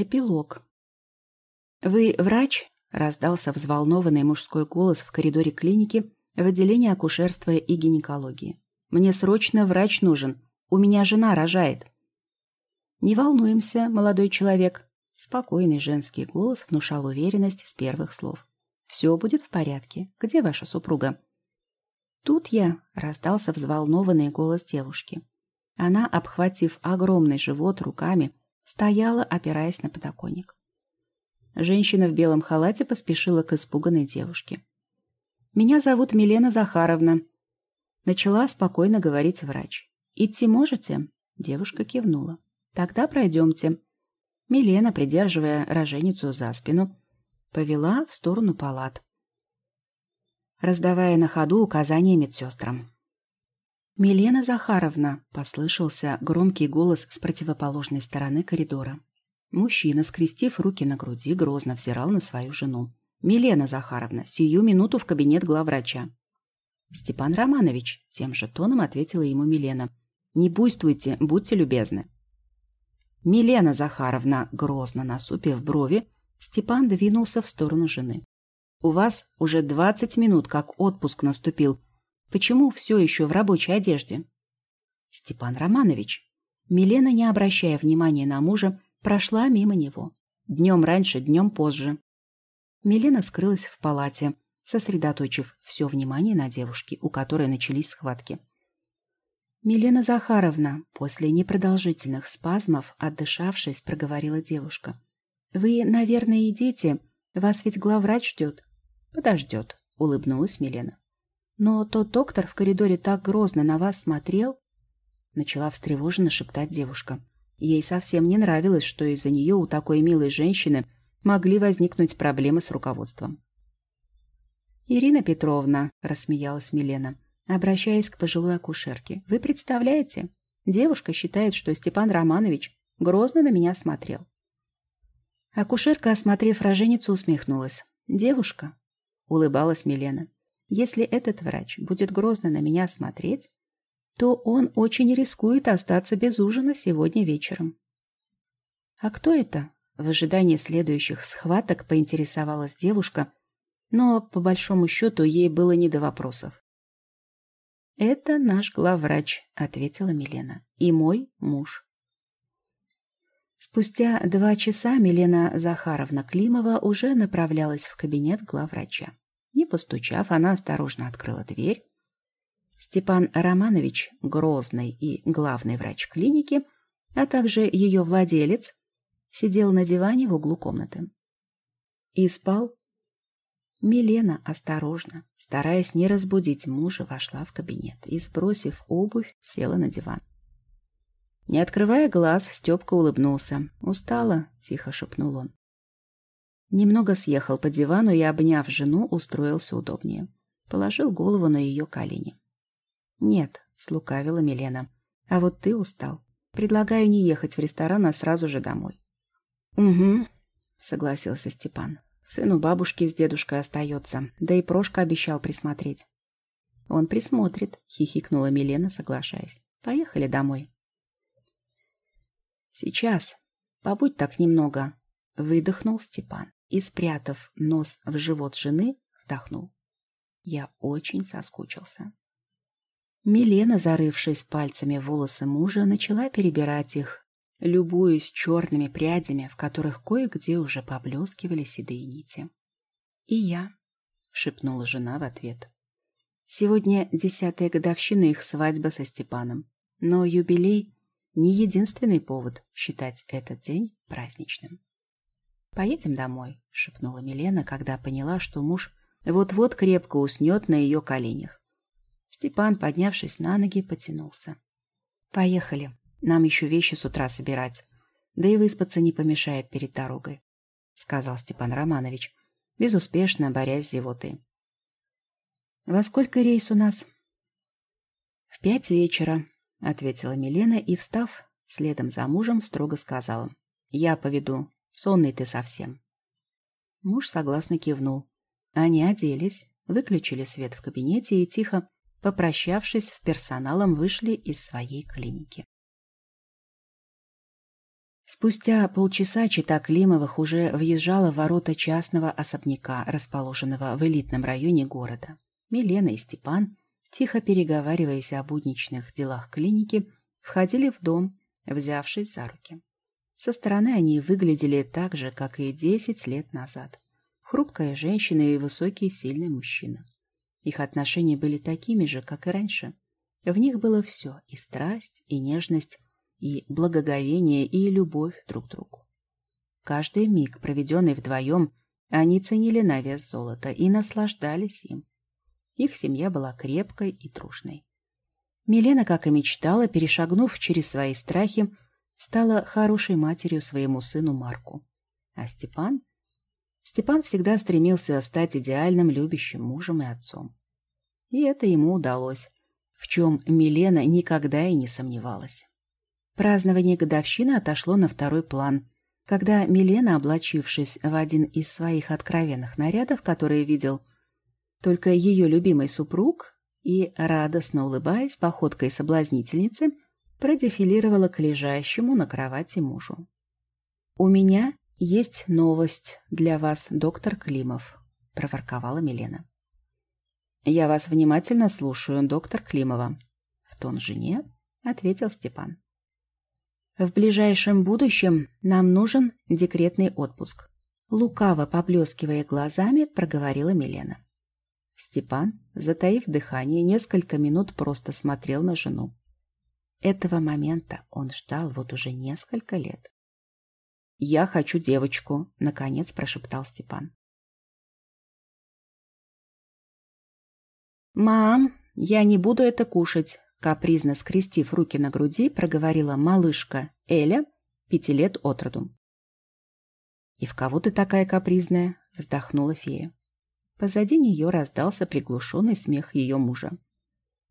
Эпилог. «Вы врач?» — раздался взволнованный мужской голос в коридоре клиники в отделении акушерства и гинекологии. «Мне срочно врач нужен. У меня жена рожает». «Не волнуемся, молодой человек». Спокойный женский голос внушал уверенность с первых слов. «Все будет в порядке. Где ваша супруга?» «Тут я», — раздался взволнованный голос девушки. Она, обхватив огромный живот руками, стояла, опираясь на подоконник. Женщина в белом халате поспешила к испуганной девушке. «Меня зовут Милена Захаровна», — начала спокойно говорить врач. «Идти можете?» — девушка кивнула. «Тогда пройдемте». Милена, придерживая роженицу за спину, повела в сторону палат, раздавая на ходу указания медсестрам. «Милена Захаровна!» — послышался громкий голос с противоположной стороны коридора. Мужчина, скрестив руки на груди, грозно взирал на свою жену. «Милена Захаровна, сию минуту в кабинет главврача». «Степан Романович», — тем же тоном ответила ему Милена. «Не буйствуйте, будьте любезны». «Милена Захаровна», — грозно насупив брови, Степан двинулся в сторону жены. «У вас уже двадцать минут, как отпуск наступил, Почему все еще в рабочей одежде? Степан Романович. Милена, не обращая внимания на мужа, прошла мимо него. Днем раньше, днем позже. Милена скрылась в палате, сосредоточив все внимание на девушке, у которой начались схватки. «Милена Захаровна», после непродолжительных спазмов, отдышавшись, проговорила девушка. «Вы, наверное, идите. Вас ведь главврач ждет». «Подождет», — улыбнулась Милена. «Но тот доктор в коридоре так грозно на вас смотрел...» Начала встревоженно шептать девушка. Ей совсем не нравилось, что из-за нее у такой милой женщины могли возникнуть проблемы с руководством. «Ирина Петровна», — рассмеялась Милена, обращаясь к пожилой акушерке, «вы представляете? Девушка считает, что Степан Романович грозно на меня смотрел». Акушерка, осмотрев роженицу, усмехнулась. «Девушка», — улыбалась Милена, если этот врач будет грозно на меня смотреть, то он очень рискует остаться без ужина сегодня вечером. «А кто это?» В ожидании следующих схваток поинтересовалась девушка, но, по большому счету, ей было не до вопросов. «Это наш главврач», — ответила Милена, — «и мой муж». Спустя два часа Милена Захаровна Климова уже направлялась в кабинет главврача. Не постучав, она осторожно открыла дверь. Степан Романович, грозный и главный врач клиники, а также ее владелец, сидел на диване в углу комнаты. И спал. Милена осторожно, стараясь не разбудить мужа, вошла в кабинет и, сбросив обувь, села на диван. Не открывая глаз, Степка улыбнулся. «Устала?» — тихо шепнул он. Немного съехал по дивану и, обняв жену, устроился удобнее. Положил голову на ее колени. «Нет», — слукавила Милена, — «а вот ты устал. Предлагаю не ехать в ресторан, а сразу же домой». «Угу», — согласился Степан. «Сын у бабушки с дедушкой остается, да и Прошка обещал присмотреть». «Он присмотрит», — хихикнула Милена, соглашаясь. «Поехали домой». «Сейчас. Побудь так немного», — выдохнул Степан и, спрятав нос в живот жены, вдохнул. Я очень соскучился. Милена, зарывшись пальцами в волосы мужа, начала перебирать их, любуясь черными прядями, в которых кое-где уже поблескивали седые нити. «И я», — шепнула жена в ответ. Сегодня десятая годовщина их свадьбы со Степаном, но юбилей — не единственный повод считать этот день праздничным. «Поедем домой», — шепнула Милена, когда поняла, что муж вот-вот крепко уснет на ее коленях. Степан, поднявшись на ноги, потянулся. «Поехали. Нам еще вещи с утра собирать. Да и выспаться не помешает перед дорогой», — сказал Степан Романович, безуспешно борясь с зевотой. «Во сколько рейс у нас?» «В пять вечера», — ответила Милена и, встав следом за мужем, строго сказала. «Я поведу Сонный ты совсем. Муж согласно кивнул. Они оделись, выключили свет в кабинете и тихо, попрощавшись с персоналом, вышли из своей клиники. Спустя полчаса чита Климовых уже въезжала в ворота частного особняка, расположенного в элитном районе города. Милена и Степан, тихо переговариваясь о будничных делах клиники, входили в дом, взявшись за руки. Со стороны они выглядели так же, как и десять лет назад. Хрупкая женщина и высокий сильный мужчина. Их отношения были такими же, как и раньше. В них было все — и страсть, и нежность, и благоговение, и любовь друг к другу. Каждый миг, проведенный вдвоем, они ценили на вес золота и наслаждались им. Их семья была крепкой и дружной. Милена, как и мечтала, перешагнув через свои страхи, стала хорошей матерью своему сыну Марку. А Степан? Степан всегда стремился стать идеальным любящим мужем и отцом. И это ему удалось, в чем Милена никогда и не сомневалась. Празднование годовщины отошло на второй план, когда Милена, облачившись в один из своих откровенных нарядов, которые видел только ее любимый супруг, и, радостно улыбаясь походкой соблазнительницы, продефилировала к лежащему на кровати мужу. «У меня есть новость для вас, доктор Климов», — проворковала Милена. «Я вас внимательно слушаю, доктор Климова», — в тон жене ответил Степан. В ближайшем будущем нам нужен декретный отпуск. Лукаво поблескивая глазами, проговорила Милена. Степан, затаив дыхание, несколько минут просто смотрел на жену. Этого момента он ждал вот уже несколько лет. «Я хочу девочку», — наконец прошептал Степан. «Мам, я не буду это кушать», Капризно скрестив руки на груди, проговорила малышка Эля, пяти лет от роду. «И в кого ты такая капризная?» — вздохнула фея. Позади нее раздался приглушенный смех ее мужа.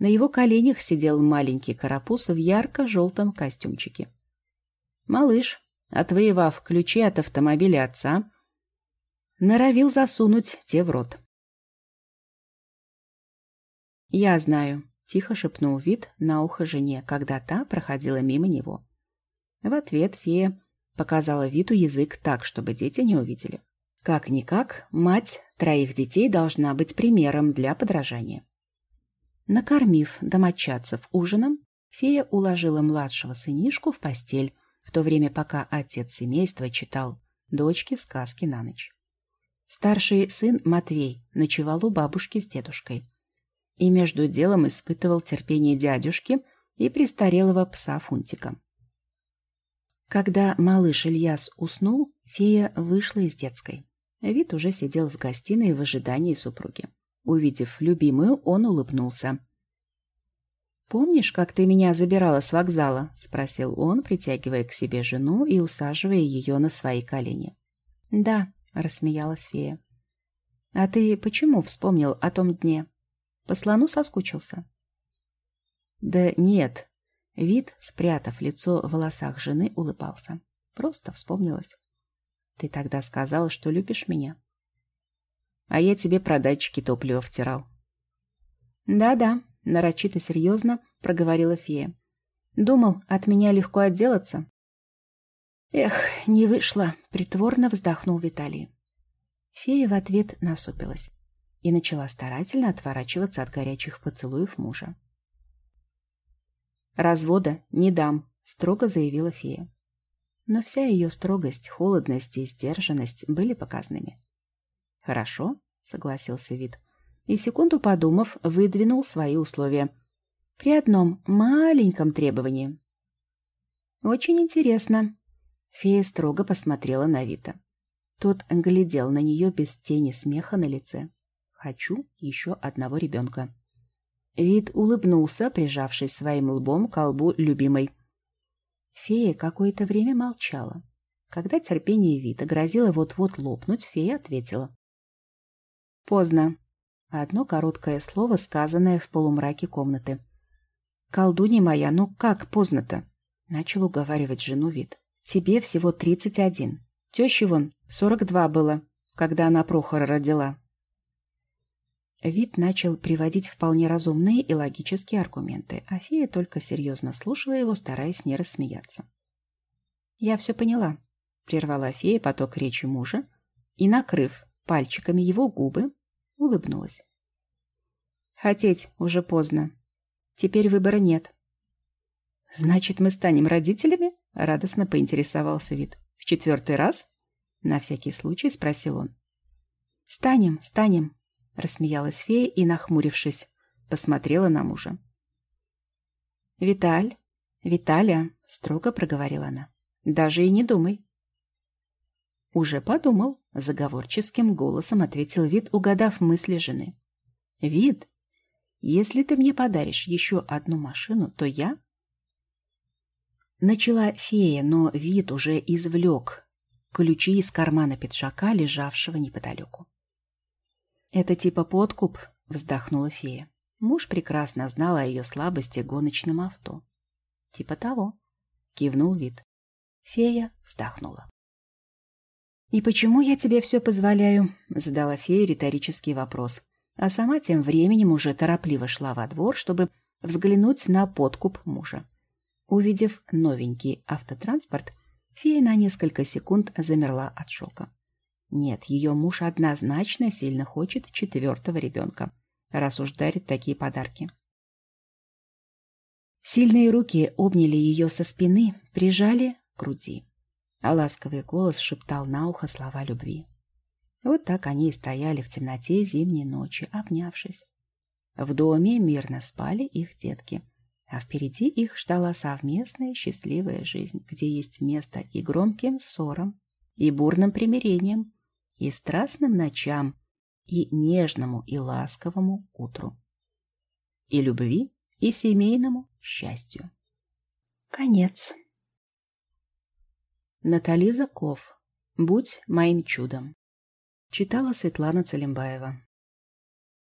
На его коленях сидел маленький карапуз в ярко-желтом костюмчике. Малыш, отвоевав ключи от автомобиля отца, норовил засунуть те в рот. «Я знаю», Тихо шепнул вид на ухо жене, когда та проходила мимо него. В ответ фея показала Виту язык так, чтобы дети не увидели. Как-никак, мать троих детей должна быть примером для подражания. Накормив домочадцев ужином, фея уложила младшего сынишку в постель, в то время пока отец семейства читал дочке сказки на ночь. Старший сын Матвей ночевал у бабушки с дедушкой и между делом испытывал терпение дядюшки и престарелого пса Фунтика. Когда малыш Ильяс уснул, фея вышла из детской. Вид уже сидел в гостиной в ожидании супруги. Увидев любимую, он улыбнулся. «Помнишь, как ты меня забирала с вокзала?» — спросил он, притягивая к себе жену и усаживая ее на свои колени. «Да», — рассмеялась фея. «А ты почему вспомнил о том дне?» По слону соскучился. Да нет. Вид, спрятав лицо в волосах жены, улыбался. Просто вспомнилось. Ты тогда сказала, что любишь меня. А я тебе про датчики топлива втирал. Да-да, нарочито серьезно проговорила фея. Думал, от меня легко отделаться. Эх, не вышло, притворно вздохнул Виталий. Фея в ответ насупилась и начала старательно отворачиваться от горячих поцелуев мужа. «Развода не дам», — строго заявила фея. Но вся ее строгость, холодность и сдержанность были показными. «Хорошо», — согласился Вид, и, секунду подумав, выдвинул свои условия. «При одном маленьком требовании». «Очень интересно». Фея строго посмотрела на Вита. Тот глядел на нее без тени смеха на лице. Хочу еще одного ребенка. Вид улыбнулся, прижавшись своим лбом к лбу любимой. Фея какое-то время молчала. Когда терпение Вита грозило вот-вот лопнуть, фея ответила. «Поздно». Одно короткое слово, сказанное в полумраке комнаты. «Колдунья моя, ну как поздно-то?» Начал уговаривать жену Вит. «Тебе всего тридцать один. Теще вон сорок два было, когда она Прохора родила. Вид начал приводить вполне разумные и логические аргументы, а фея только серьезно слушала его, стараясь не рассмеяться. «Я все поняла», — прервала фея поток речи мужа и, накрыв пальчиками его губы, улыбнулась. «Хотеть уже поздно. Теперь выбора нет». «Значит, мы станем родителями?» — радостно поинтересовался вид. «В четвертый раз?» — на всякий случай спросил он. «Станем, станем», — рассмеялась фея и, нахмурившись, посмотрела на мужа. «Виталь, Виталя», — строго проговорила она, — «даже и не думай». «Уже подумал», — заговорческим голосом ответил Вид, угадав мысли жены. «Вид, если ты мне подаришь еще одну машину, то я...» Начала фея, но Вид уже извлек ключи из кармана пиджака, лежавшего неподалеку. «Это типа подкуп», — вздохнула фея. Муж прекрасно знал о ее слабости гоночным авто. «Типа того», — кивнул вид. Фея вздохнула. «И почему я тебе все позволяю?» — задала фея риторический вопрос. А сама тем временем уже торопливо шла во двор, чтобы взглянуть на подкуп мужа. Увидев новенький автотранспорт, фея на несколько секунд замерла от шока. Нет, ее муж однозначно сильно хочет четвертого ребенка раз уж дарит такие подарки. Сильные руки обняли ее со спины, прижали к груди, а ласковый голос шептал на ухо слова любви. Вот так они и стояли в темноте зимней ночи, обнявшись. В доме мирно спали их детки, а впереди их ждала совместная счастливая жизнь, где есть место и громким ссорам, и бурным примирениям, и страстным ночам, и нежному и ласковому утру. И любви, и семейному счастью. Конец. Натали Заков. «Будь моим чудом». Читала Светлана Целимбаева.